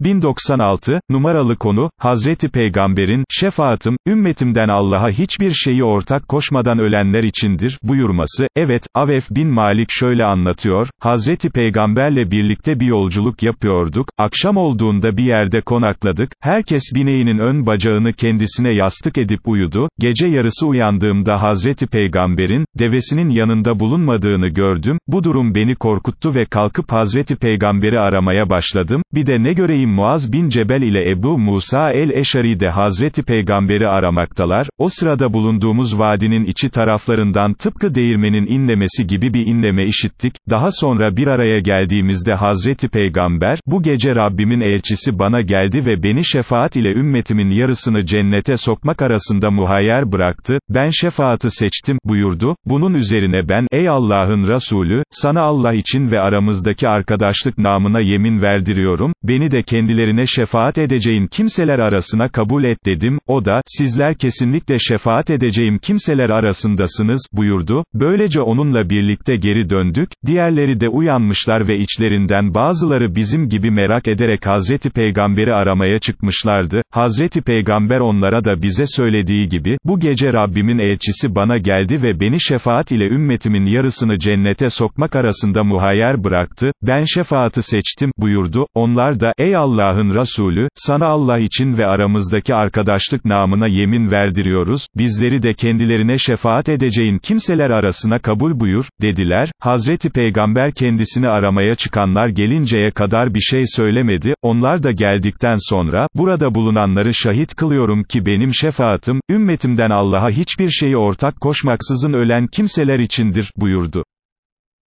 1096, numaralı konu, Hazreti Peygamber'in, şefaatim, ümmetimden Allah'a hiçbir şeyi ortak koşmadan ölenler içindir, buyurması, evet, Avef bin Malik şöyle anlatıyor, Hazreti Peygamberle birlikte bir yolculuk yapıyorduk, akşam olduğunda bir yerde konakladık, herkes bineğinin ön bacağını kendisine yastık edip uyudu, gece yarısı uyandığımda Hazreti Peygamber'in, devesinin yanında bulunmadığını gördüm, bu durum beni korkuttu ve kalkıp Hazreti Peygamber'i aramaya başladım, bir de ne göreyim Muaz bin Cebel ile Ebu Musa el-Eşari de Hazreti Peygamber'i aramaktalar, o sırada bulunduğumuz vadinin içi taraflarından tıpkı değirmenin inlemesi gibi bir inleme işittik, daha sonra bir araya geldiğimizde Hazreti Peygamber, bu gece Rabbimin elçisi bana geldi ve beni şefaat ile ümmetimin yarısını cennete sokmak arasında muhayyer bıraktı, ben şefaatı seçtim, buyurdu, bunun üzerine ben, ey Allah'ın Resulü, sana Allah için ve aramızdaki arkadaşlık namına yemin verdiriyorum, beni de kendilerine şefaat edeceğin kimseler arasına kabul et dedim, o da, sizler kesinlikle şefaat edeceğim kimseler arasındasınız, buyurdu, böylece onunla birlikte geri döndük, diğerleri de uyanmışlar ve içlerinden bazıları bizim gibi merak ederek Hazreti Peygamber'i aramaya çıkmışlardı, Hazreti Peygamber onlara da bize söylediği gibi, bu gece Rabbimin elçisi bana geldi ve beni şefaat ile ümmetimin yarısını cennete sokmak arasında muhayyer bıraktı, ben şefaatı seçtim, buyurdu, onlar da, ey Allah'ın Resulü, sana Allah için ve aramızdaki arkadaşlık namına yemin verdiriyoruz, bizleri de kendilerine şefaat edeceğin kimseler arasına kabul buyur, dediler, Hazreti Peygamber kendisini aramaya çıkanlar gelinceye kadar bir şey söylemedi, onlar da geldikten sonra, burada bulunanları şahit kılıyorum ki benim şefaatim, ümmetimden Allah'a hiçbir şeyi ortak koşmaksızın ölen kimseler içindir, buyurdu.